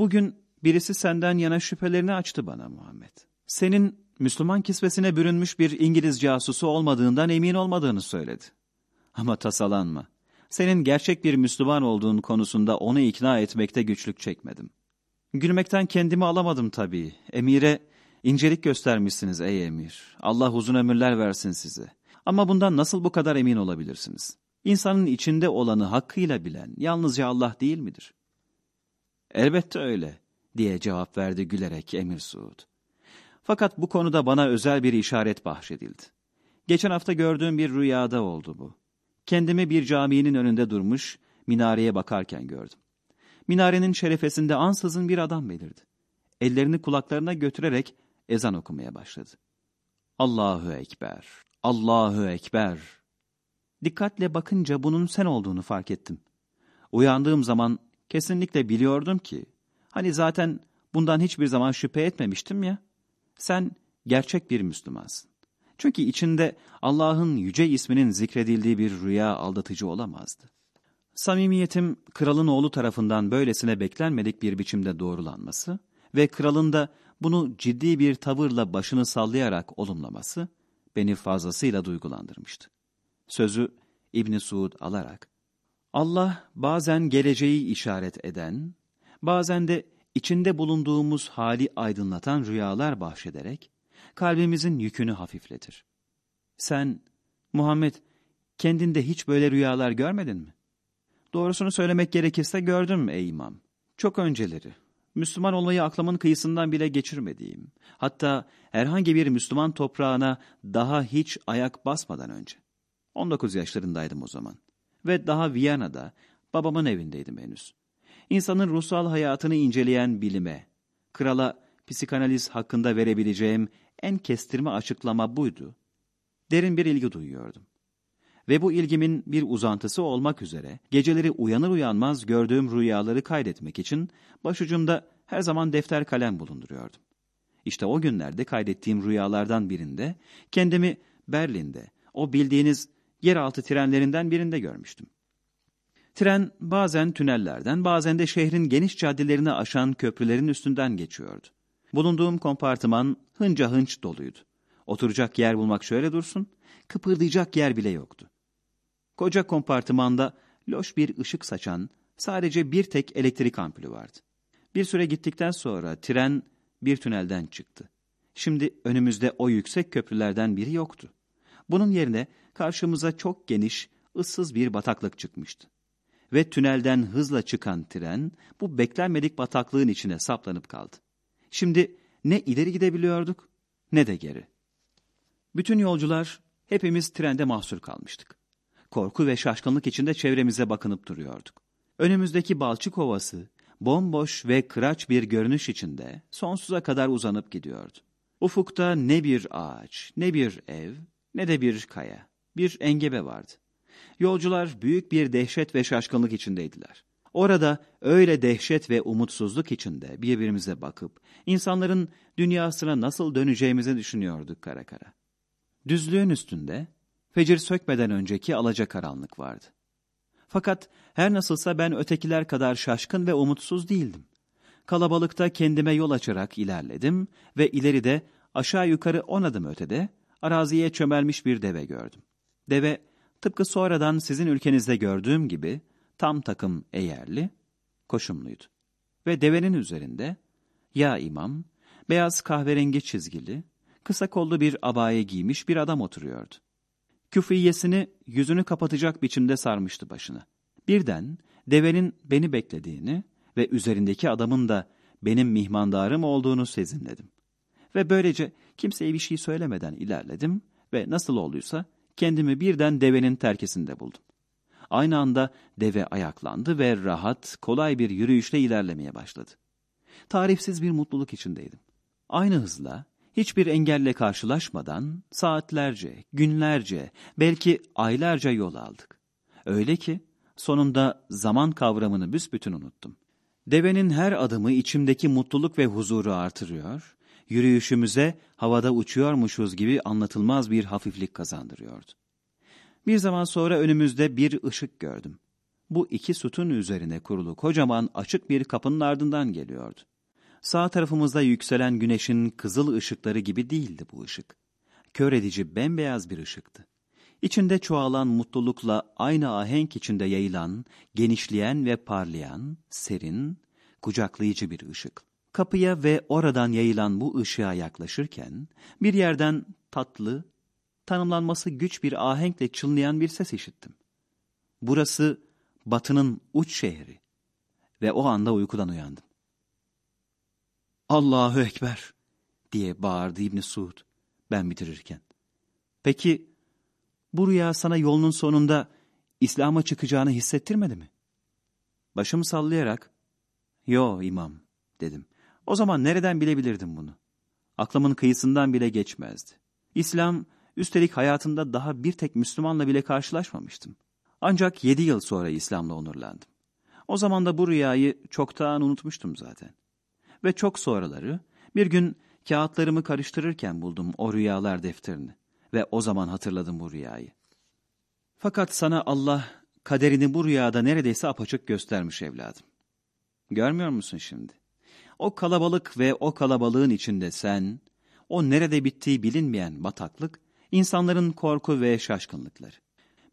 Bugün birisi senden yana şüphelerini açtı bana Muhammed. Senin Müslüman kisvesine bürünmüş bir İngiliz casusu olmadığından emin olmadığını söyledi. Ama tasalanma. Senin gerçek bir Müslüman olduğun konusunda onu ikna etmekte güçlük çekmedim. Gülmekten kendimi alamadım tabii. Emire incelik göstermişsiniz ey emir. Allah uzun ömürler versin size. Ama bundan nasıl bu kadar emin olabilirsiniz? İnsanın içinde olanı hakkıyla bilen yalnızca Allah değil midir? Elbette öyle diye cevap verdi gülerek Emir Suud. Fakat bu konuda bana özel bir işaret bahşedildi. Geçen hafta gördüğüm bir rüyada oldu bu. Kendimi bir caminin önünde durmuş, minareye bakarken gördüm. Minarenin şerefesinde ansızın bir adam belirdi. Ellerini kulaklarına götürerek ezan okumaya başladı. Allahu Ekber, Allahu Ekber. Dikkatle bakınca bunun sen olduğunu fark ettim. Uyandığım zaman kesinlikle biliyordum ki, hani zaten bundan hiçbir zaman şüphe etmemiştim ya, sen gerçek bir Müslümansın. Çünkü içinde Allah'ın yüce isminin zikredildiği bir rüya aldatıcı olamazdı. Samimiyetim kralın oğlu tarafından böylesine beklenmedik bir biçimde doğrulanması ve kralın da bunu ciddi bir tavırla başını sallayarak olumlaması beni fazlasıyla duygulandırmıştı. Sözü İbn Suud alarak Allah bazen geleceği işaret eden, bazen de içinde bulunduğumuz hali aydınlatan rüyalar bahşederek kalbimizin yükünü hafifletir. Sen Muhammed kendinde hiç böyle rüyalar görmedin mi? Doğrusunu söylemek gerekirse gördüm ey imam. Çok önceleri. Müslüman olmayı aklımın kıyısından bile geçirmediğim, hatta herhangi bir Müslüman toprağına daha hiç ayak basmadan önce. 19 yaşlarındaydım o zaman. Ve daha Viyana'da, babamın evindeydim henüz. İnsanın ruhsal hayatını inceleyen bilime, krala psikanaliz hakkında verebileceğim en kestirme açıklama buydu. Derin bir ilgi duyuyordum. Ve bu ilgimin bir uzantısı olmak üzere geceleri uyanır uyanmaz gördüğüm rüyaları kaydetmek için başucumda her zaman defter kalem bulunduruyordum. İşte o günlerde kaydettiğim rüyalardan birinde kendimi Berlin'de, o bildiğiniz yeraltı trenlerinden birinde görmüştüm. Tren bazen tünellerden, bazen de şehrin geniş caddelerini aşan köprülerin üstünden geçiyordu. Bulunduğum kompartıman hınca hınç doluydu. Oturacak yer bulmak şöyle dursun, kıpırdayacak yer bile yoktu. Koca kompartımanda loş bir ışık saçan sadece bir tek elektrik ampulü vardı. Bir süre gittikten sonra tren bir tünelden çıktı. Şimdi önümüzde o yüksek köprülerden biri yoktu. Bunun yerine karşımıza çok geniş, ıssız bir bataklık çıkmıştı. Ve tünelden hızla çıkan tren bu beklenmedik bataklığın içine saplanıp kaldı. Şimdi ne ileri gidebiliyorduk ne de geri. Bütün yolcular hepimiz trende mahsur kalmıştık. Korku ve şaşkınlık içinde çevremize bakınıp duruyorduk. Önümüzdeki balçık ovası bomboş ve kıraç bir görünüş içinde sonsuza kadar uzanıp gidiyordu. Ufukta ne bir ağaç, ne bir ev, ne de bir kaya, bir engebe vardı. Yolcular büyük bir dehşet ve şaşkınlık içindeydiler. Orada öyle dehşet ve umutsuzluk içinde birbirimize bakıp insanların dünyasına nasıl döneceğimizi düşünüyorduk kara kara. Düzlüğün üstünde fecir sökmeden önceki alacakaranlık vardı. Fakat her nasılsa ben ötekiler kadar şaşkın ve umutsuz değildim. Kalabalıkta kendime yol açarak ilerledim ve ileride aşağı yukarı on adım ötede araziye çömelmiş bir deve gördüm. Deve tıpkı sonradan sizin ülkenizde gördüğüm gibi tam takım eğerli, koşumluydu. Ve devenin üzerinde ya imam, beyaz kahverengi çizgili, kısa kollu bir abaye giymiş bir adam oturuyordu. Küfiyesini yüzünü kapatacak biçimde sarmıştı başına. Birden devenin beni beklediğini ve üzerindeki adamın da benim mihmandarım olduğunu sezinledim. Ve böylece kimseye bir şey söylemeden ilerledim ve nasıl olduysa kendimi birden devenin terkesinde buldum. Aynı anda deve ayaklandı ve rahat, kolay bir yürüyüşle ilerlemeye başladı. Tarifsiz bir mutluluk içindeydim. Aynı hızla, hiçbir engelle karşılaşmadan saatlerce, günlerce, belki aylarca yol aldık. Öyle ki sonunda zaman kavramını büsbütün unuttum. Devenin her adımı içimdeki mutluluk ve huzuru artırıyor, yürüyüşümüze havada uçuyormuşuz gibi anlatılmaz bir hafiflik kazandırıyordu. Bir zaman sonra önümüzde bir ışık gördüm. bu iki sütun üzerine kurulu kocaman açık bir kapının ardından geliyordu. Sağ tarafımızda yükselen güneşin kızıl ışıkları gibi değildi bu ışık. Kör edici bembeyaz bir ışıktı. İçinde çoğalan mutlulukla aynı ahenk içinde yayılan, genişleyen ve parlayan, serin, kucaklayıcı bir ışık. Kapıya ve oradan yayılan bu ışığa yaklaşırken bir yerden tatlı, tanımlanması güç bir ahenkle çınlayan bir ses işittim. Burası batının uç şehri ve o anda uykudan uyandım. Allahu Ekber diye bağırdı İbni Suud ben bitirirken. Peki bu rüya sana yolunun sonunda İslam'a çıkacağını hissettirmedi mi? Başımı sallayarak, yo imam dedim. O zaman nereden bilebilirdim bunu? Aklımın kıyısından bile geçmezdi. İslam, üstelik hayatımda daha bir tek Müslümanla bile karşılaşmamıştım. Ancak yedi yıl sonra İslam'la onurlandım. O zaman da bu rüyayı çoktan unutmuştum zaten. Ve çok sonraları bir gün kağıtlarımı karıştırırken buldum o rüyalar defterini ve o zaman hatırladım bu rüyayı. Fakat sana Allah kaderini bu rüyada neredeyse apaçık göstermiş evladım. Görmüyor musun şimdi? O kalabalık ve o kalabalığın içinde sen, o nerede bittiği bilinmeyen bataklık, insanların korku ve şaşkınlıkları.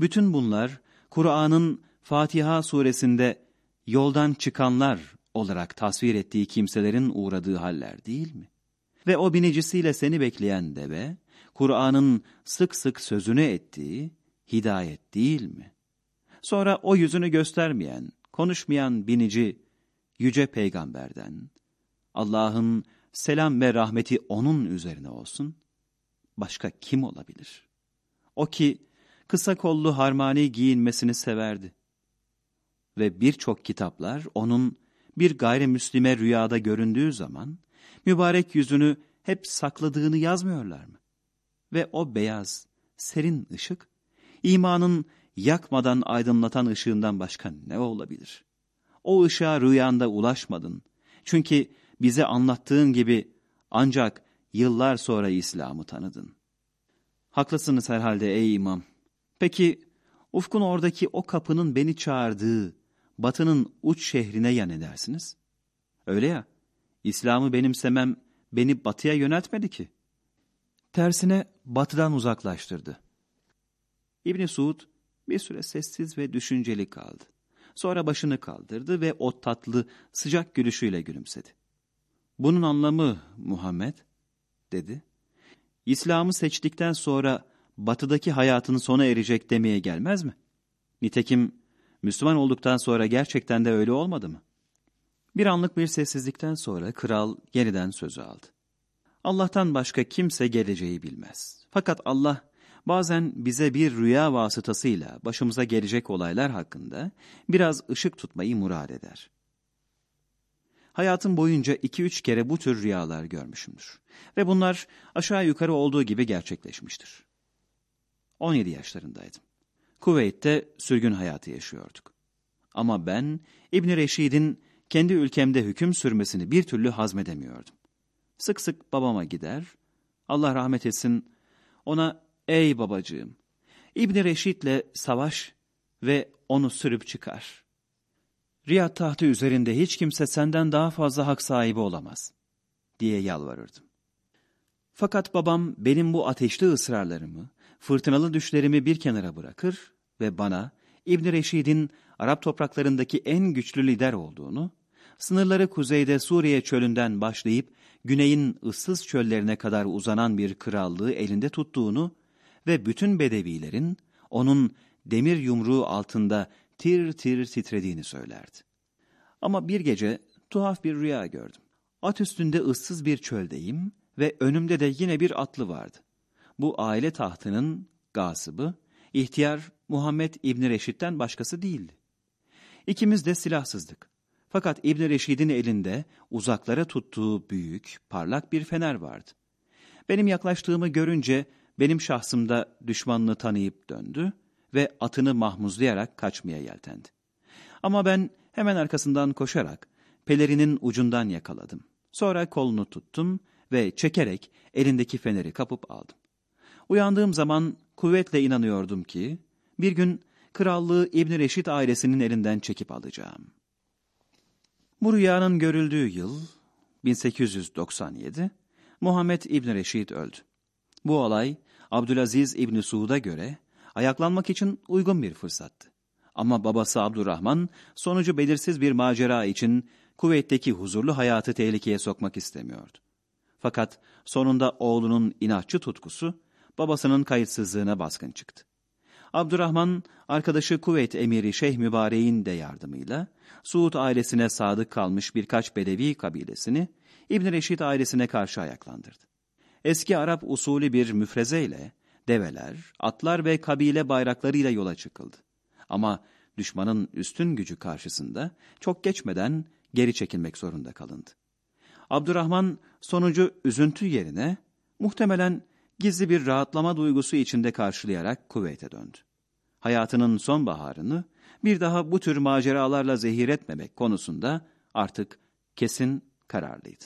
Bütün bunlar Kur'an'ın Fatiha suresinde yoldan çıkanlar olarak tasvir ettiği kimselerin uğradığı haller değil mi? Ve o binicisiyle seni bekleyen deve, Kur'an'ın sık sık sözünü ettiği hidayet değil mi? Sonra o yüzünü göstermeyen, konuşmayan binici yüce peygamberden, Allah'ın selam ve rahmeti onun üzerine olsun, başka kim olabilir? O ki kısa kollu harmani giyinmesini severdi. Ve birçok kitaplar onun bir gayrimüslime rüyada göründüğü zaman, mübarek yüzünü hep sakladığını yazmıyorlar mı? Ve o beyaz, serin ışık, imanın yakmadan aydınlatan ışığından başka ne olabilir? O ışığa rüyanda ulaşmadın. Çünkü bize anlattığın gibi ancak yıllar sonra İslam'ı tanıdın. Haklısınız herhalde ey imam. Peki ufkun oradaki o kapının beni çağırdığı batının uç şehrine ya ne dersiniz? Öyle ya, İslam'ı benimsemem beni batıya yöneltmedi ki. Tersine batıdan uzaklaştırdı. İbni Suud bir süre sessiz ve düşünceli kaldı. Sonra başını kaldırdı ve o tatlı, sıcak gülüşüyle gülümsedi. Bunun anlamı Muhammed, dedi. İslam'ı seçtikten sonra batıdaki hayatın sona erecek demeye gelmez mi? Nitekim Müslüman olduktan sonra gerçekten de öyle olmadı mı? Bir anlık bir sessizlikten sonra kral yeniden sözü aldı. Allah'tan başka kimse geleceği bilmez. Fakat Allah bazen bize bir rüya vasıtasıyla başımıza gelecek olaylar hakkında biraz ışık tutmayı murad eder. Hayatım boyunca iki üç kere bu tür rüyalar görmüşümdür. Ve bunlar aşağı yukarı olduğu gibi gerçekleşmiştir. 17 yaşlarındaydım. Kuveyt'te sürgün hayatı yaşıyorduk. Ama ben İbn Reşid'in kendi ülkemde hüküm sürmesini bir türlü hazmedemiyordum. Sık sık babama gider, Allah rahmet etsin, ona ''Ey babacığım, İbn Reşid'le savaş ve onu sürüp çıkar. Riyad tahtı üzerinde hiç kimse senden daha fazla hak sahibi olamaz.'' diye yalvarırdım. Fakat babam benim bu ateşli ısrarlarımı, fırtınalı düşlerimi bir kenara bırakır ve bana İbn Reşid'in Arap topraklarındaki en güçlü lider olduğunu, sınırları kuzeyde Suriye çölünden başlayıp güneyin ıssız çöllerine kadar uzanan bir krallığı elinde tuttuğunu ve bütün bedevilerin onun demir yumruğu altında tir tir titrediğini söylerdi. Ama bir gece tuhaf bir rüya gördüm. At üstünde ıssız bir çöldeyim ve önümde de yine bir atlı vardı. Bu aile tahtının gasıbı, ihtiyar Muhammed İbni Reşid'den başkası değildi. İkimiz de silahsızdık. Fakat İbn Reşid'in elinde uzaklara tuttuğu büyük, parlak bir fener vardı. Benim yaklaştığımı görünce benim şahsımda düşmanını tanıyıp döndü ve atını mahmuzlayarak kaçmaya yeltendi. Ama ben hemen arkasından koşarak pelerinin ucundan yakaladım. Sonra kolunu tuttum ve çekerek elindeki feneri kapıp aldım. Uyandığım zaman kuvvetle inanıyordum ki bir gün krallığı İbn Reşit ailesinin elinden çekip alacağım. Bu rüyanın görüldüğü yıl 1897, Muhammed İbn Reşid öldü. Bu olay Abdülaziz İbni Suud'a göre ayaklanmak için uygun bir fırsattı. Ama babası Abdurrahman sonucu belirsiz bir macera için kuvvetteki huzurlu hayatı tehlikeye sokmak istemiyordu. Fakat sonunda oğlunun inatçı tutkusu babasının kayıtsızlığına baskın çıktı. Abdurrahman, arkadaşı Kuveyt emiri Şeyh Mübarek'in de yardımıyla Suud ailesine sadık kalmış birkaç Bedevi kabilesini İbn Reşid ailesine karşı ayaklandırdı. Eski Arap usulü bir müfrezeyle develer, atlar ve kabile bayraklarıyla yola çıkıldı. Ama düşmanın üstün gücü karşısında çok geçmeden geri çekilmek zorunda kalındı. Abdurrahman sonucu üzüntü yerine muhtemelen gizli bir rahatlama duygusu içinde karşılayarak Kuveyt'e döndü. Hayatının son baharını bir daha bu tür maceralarla zehir etmemek konusunda artık kesin kararlıydı.